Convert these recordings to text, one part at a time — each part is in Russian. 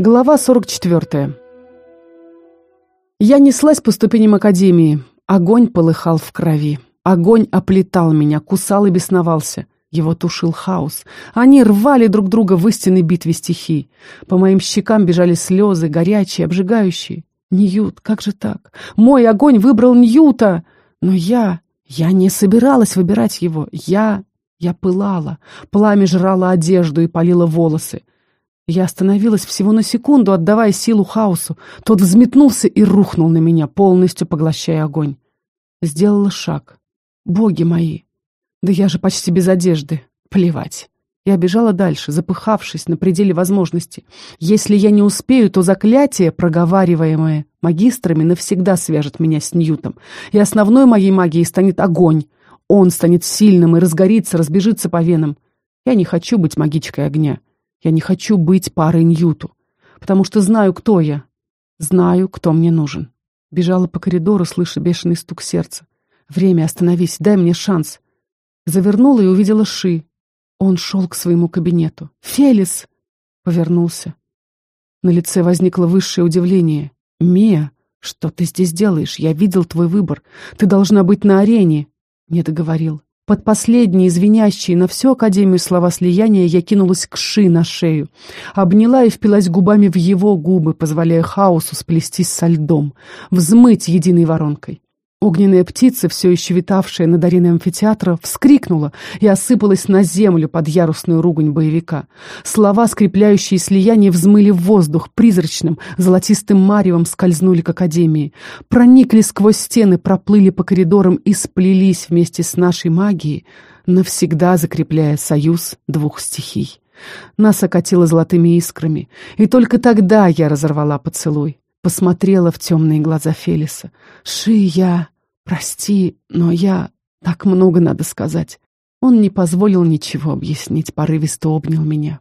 Глава 44. Я неслась по ступеням академии. Огонь полыхал в крови. Огонь оплетал меня, кусал и бесновался. Его тушил хаос. Они рвали друг друга в истинной битве стихий. По моим щекам бежали слезы, горячие, обжигающие. Ньют, как же так? Мой огонь выбрал Ньюта! Но я... Я не собиралась выбирать его. Я... Я пылала. Пламя жрало одежду и палило волосы. Я остановилась всего на секунду, отдавая силу хаосу. Тот взметнулся и рухнул на меня, полностью поглощая огонь. Сделала шаг. Боги мои! Да я же почти без одежды. Плевать. Я бежала дальше, запыхавшись на пределе возможностей. Если я не успею, то заклятие, проговариваемое магистрами, навсегда свяжет меня с Ньютом. И основной моей магией станет огонь. Он станет сильным и разгорится, разбежится по венам. Я не хочу быть магичкой огня. Я не хочу быть парой Ньюту, потому что знаю, кто я. Знаю, кто мне нужен. Бежала по коридору, слыша бешеный стук сердца. «Время, остановись, дай мне шанс». Завернула и увидела Ши. Он шел к своему кабинету. «Фелис!» Повернулся. На лице возникло высшее удивление. «Мия, что ты здесь делаешь? Я видел твой выбор. Ты должна быть на арене!» Не договорил. Под последние, звенящие на всю Академию слова слияния, я кинулась к Ши на шею. Обняла и впилась губами в его губы, позволяя хаосу сплестись со льдом, взмыть единой воронкой. Огненная птица, все еще витавшая над ареной амфитеатра, вскрикнула и осыпалась на землю под ярусную ругань боевика. Слова, скрепляющие слияние, взмыли в воздух, призрачным, золотистым маревом скользнули к академии. Проникли сквозь стены, проплыли по коридорам и сплелись вместе с нашей магией, навсегда закрепляя союз двух стихий. Нас окатило золотыми искрами, и только тогда я разорвала поцелуй посмотрела в темные глаза Фелиса. «Ши, я... Прости, но я... Так много надо сказать». Он не позволил ничего объяснить, порывисто обнял меня.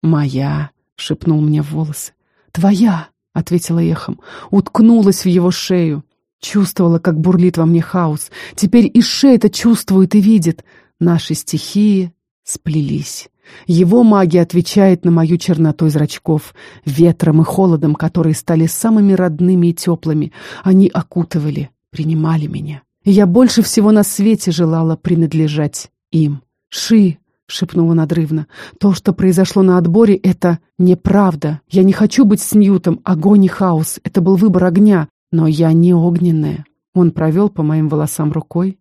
«Моя», — шепнул мне в волосы. «Твоя», — ответила эхом, уткнулась в его шею. Чувствовала, как бурлит во мне хаос. Теперь и Шей это чувствует и видит. Наши стихии сплелись. Его магия отвечает на мою черноту зрачков, ветром и холодом, которые стали самыми родными и теплыми. Они окутывали, принимали меня. И я больше всего на свете желала принадлежать им. «Ши!» — шепнула надрывно. «То, что произошло на отборе, это неправда. Я не хочу быть с Ньютом. Огонь и хаос. Это был выбор огня. Но я не огненная». Он провел по моим волосам рукой,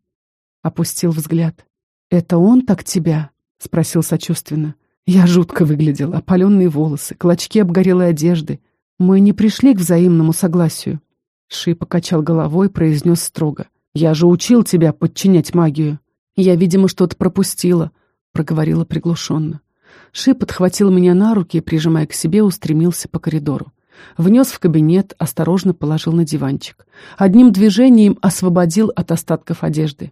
опустил взгляд. «Это он так тебя?» — спросил сочувственно. Я жутко выглядела, опаленные волосы, клочки обгорелой одежды. Мы не пришли к взаимному согласию. Ши покачал головой, произнес строго. «Я же учил тебя подчинять магию. Я, видимо, что-то пропустила», — проговорила приглушенно. Ши подхватил меня на руки и, прижимая к себе, устремился по коридору. Внес в кабинет, осторожно положил на диванчик. Одним движением освободил от остатков одежды.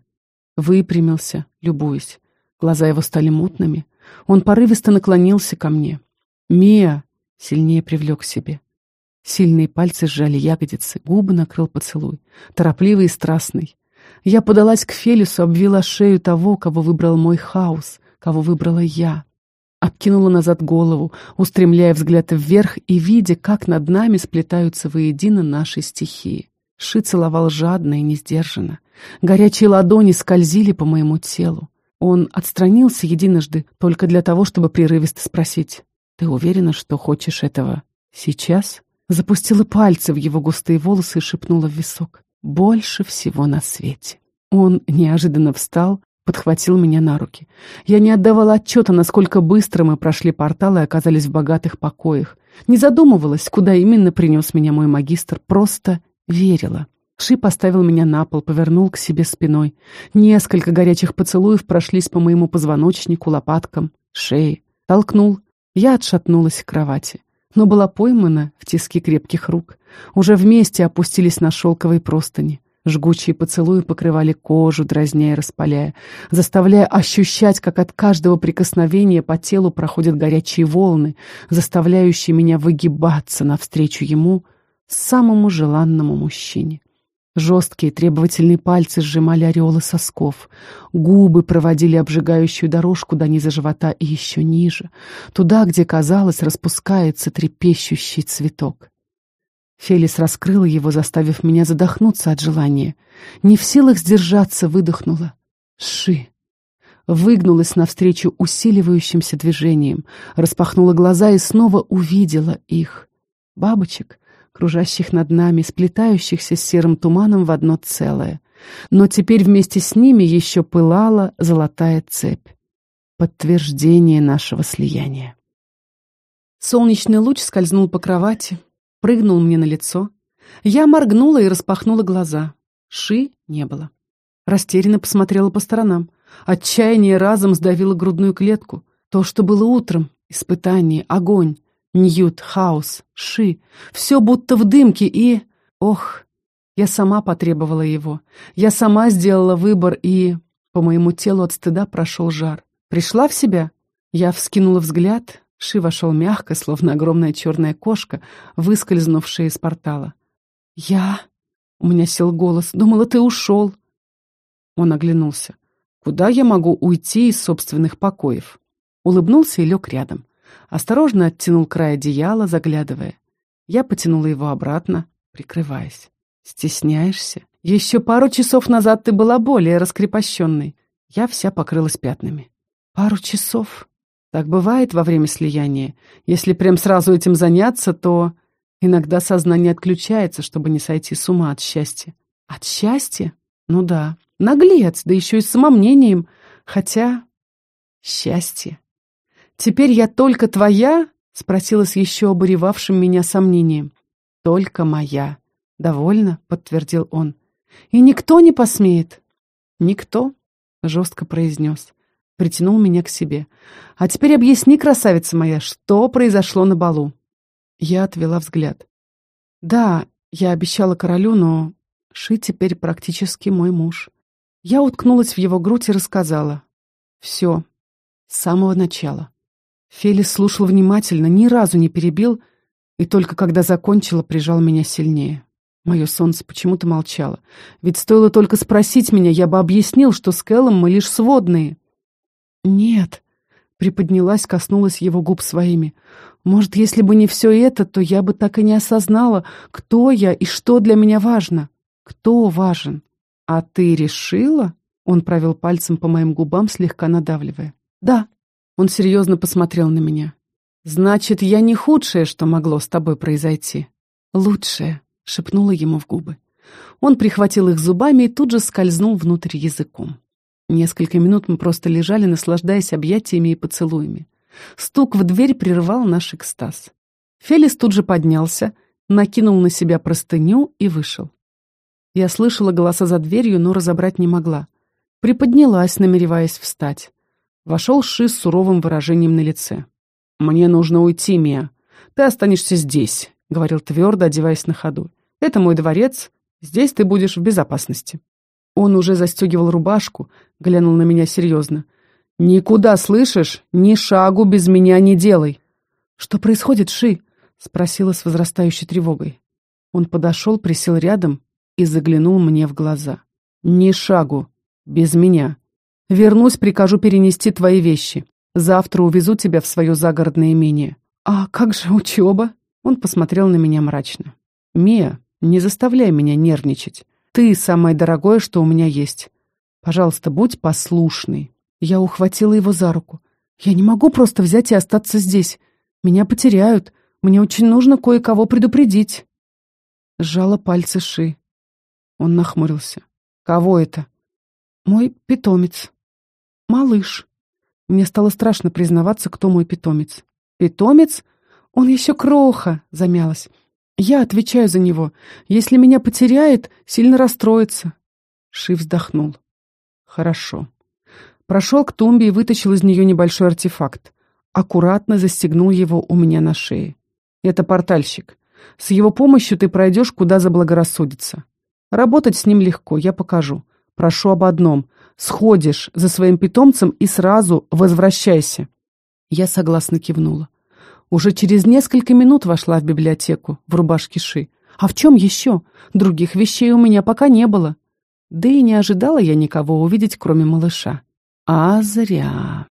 Выпрямился, любуясь. Глаза его стали мутными. Он порывисто наклонился ко мне. «Мия!» — сильнее привлек к себе. Сильные пальцы сжали ягодицы, губы накрыл поцелуй, торопливый и страстный. Я подалась к Фелису, обвила шею того, кого выбрал мой хаос, кого выбрала я. Откинула назад голову, устремляя взгляд вверх и видя, как над нами сплетаются воедино наши стихии. Ши целовал жадно и несдержанно. Горячие ладони скользили по моему телу. Он отстранился единожды только для того, чтобы прерывисто спросить. «Ты уверена, что хочешь этого сейчас?» Запустила пальцы в его густые волосы и шепнула в висок. «Больше всего на свете». Он неожиданно встал, подхватил меня на руки. Я не отдавала отчета, насколько быстро мы прошли портал и оказались в богатых покоях. Не задумывалась, куда именно принес меня мой магистр, просто верила. Ши поставил меня на пол, повернул к себе спиной. Несколько горячих поцелуев прошлись по моему позвоночнику, лопаткам, шее. Толкнул. Я отшатнулась к кровати, но была поймана в тиски крепких рук. Уже вместе опустились на шелковые простыни. Жгучие поцелуи покрывали кожу, дразня и распаляя, заставляя ощущать, как от каждого прикосновения по телу проходят горячие волны, заставляющие меня выгибаться навстречу ему, самому желанному мужчине. Жесткие требовательные пальцы сжимали ореолы сосков. Губы проводили обжигающую дорожку до низа живота и еще ниже, туда, где, казалось, распускается трепещущий цветок. Фелис раскрыла его, заставив меня задохнуться от желания. Не в силах сдержаться, выдохнула. «Ши!» Выгнулась навстречу усиливающимся движением, распахнула глаза и снова увидела их. Бабочек, кружащих над нами, сплетающихся с серым туманом в одно целое. Но теперь вместе с ними еще пылала золотая цепь. Подтверждение нашего слияния. Солнечный луч скользнул по кровати, прыгнул мне на лицо. Я моргнула и распахнула глаза. Ши не было. Растерянно посмотрела по сторонам. Отчаяние разом сдавило грудную клетку. То, что было утром, испытание, огонь, Ньют, хаос, ши. Все будто в дымке и... Ох, я сама потребовала его. Я сама сделала выбор и... По моему телу от стыда прошел жар. Пришла в себя? Я вскинула взгляд. Ши вошел мягко, словно огромная черная кошка, выскользнувшая из портала. «Я...» — у меня сел голос. «Думала, ты ушел». Он оглянулся. «Куда я могу уйти из собственных покоев?» Улыбнулся и лег рядом. Осторожно оттянул край одеяла, заглядывая. Я потянула его обратно, прикрываясь. «Стесняешься? Еще пару часов назад ты была более раскрепощенной». Я вся покрылась пятнами. «Пару часов?» Так бывает во время слияния. Если прям сразу этим заняться, то иногда сознание отключается, чтобы не сойти с ума от счастья. От счастья? Ну да. Наглец, да еще и с самомнением. Хотя... Счастье. «Теперь я только твоя?» — спросила с еще обуревавшим меня сомнением. «Только моя». «Довольно», — подтвердил он. «И никто не посмеет?» «Никто», — жестко произнес. Притянул меня к себе. «А теперь объясни, красавица моя, что произошло на балу?» Я отвела взгляд. «Да, я обещала королю, но Ши теперь практически мой муж». Я уткнулась в его грудь и рассказала. Все, с самого начала. Фелис слушал внимательно, ни разу не перебил, и только когда закончила, прижал меня сильнее. Мое солнце почему-то молчало. Ведь стоило только спросить меня, я бы объяснил, что с Кэллом мы лишь сводные. «Нет», — приподнялась, коснулась его губ своими. «Может, если бы не все это, то я бы так и не осознала, кто я и что для меня важно. Кто важен? А ты решила?» Он провел пальцем по моим губам, слегка надавливая. «Да», он серьезно посмотрел на меня. «Значит, я не худшее, что могло с тобой произойти?» «Лучшее», — шепнула ему в губы. Он прихватил их зубами и тут же скользнул внутрь языком. Несколько минут мы просто лежали, наслаждаясь объятиями и поцелуями. Стук в дверь прервал наш экстаз. Фелис тут же поднялся, накинул на себя простыню и вышел. Я слышала голоса за дверью, но разобрать не могла. Приподнялась, намереваясь встать. Вошел Ши с суровым выражением на лице. «Мне нужно уйти, Мия. Ты останешься здесь», — говорил твердо, одеваясь на ходу. «Это мой дворец. Здесь ты будешь в безопасности». Он уже застегивал рубашку, глянул на меня серьезно. «Никуда, слышишь? Ни шагу без меня не делай!» «Что происходит, Ши?» — спросила с возрастающей тревогой. Он подошел, присел рядом и заглянул мне в глаза. «Ни шагу! Без меня! Вернусь, прикажу перенести твои вещи. Завтра увезу тебя в свое загородное имение. А как же учеба? Он посмотрел на меня мрачно. Мия, не заставляй меня нервничать. Ты самое дорогое, что у меня есть. Пожалуйста, будь послушный. Я ухватила его за руку. Я не могу просто взять и остаться здесь. Меня потеряют. Мне очень нужно кое-кого предупредить. Сжала пальцы Ши. Он нахмурился. Кого это? Мой питомец. «Малыш». Мне стало страшно признаваться, кто мой питомец. «Питомец? Он еще кроха», — замялась. «Я отвечаю за него. Если меня потеряет, сильно расстроится». Ши вздохнул. «Хорошо». Прошел к тумбе и вытащил из нее небольшой артефакт. Аккуратно застегнул его у меня на шее. «Это портальщик. С его помощью ты пройдешь, куда заблагорассудится. Работать с ним легко, я покажу. Прошу об одном сходишь за своим питомцем и сразу возвращайся». Я согласно кивнула. Уже через несколько минут вошла в библиотеку в рубашке Ши. А в чем еще? Других вещей у меня пока не было. Да и не ожидала я никого увидеть, кроме малыша. А зря.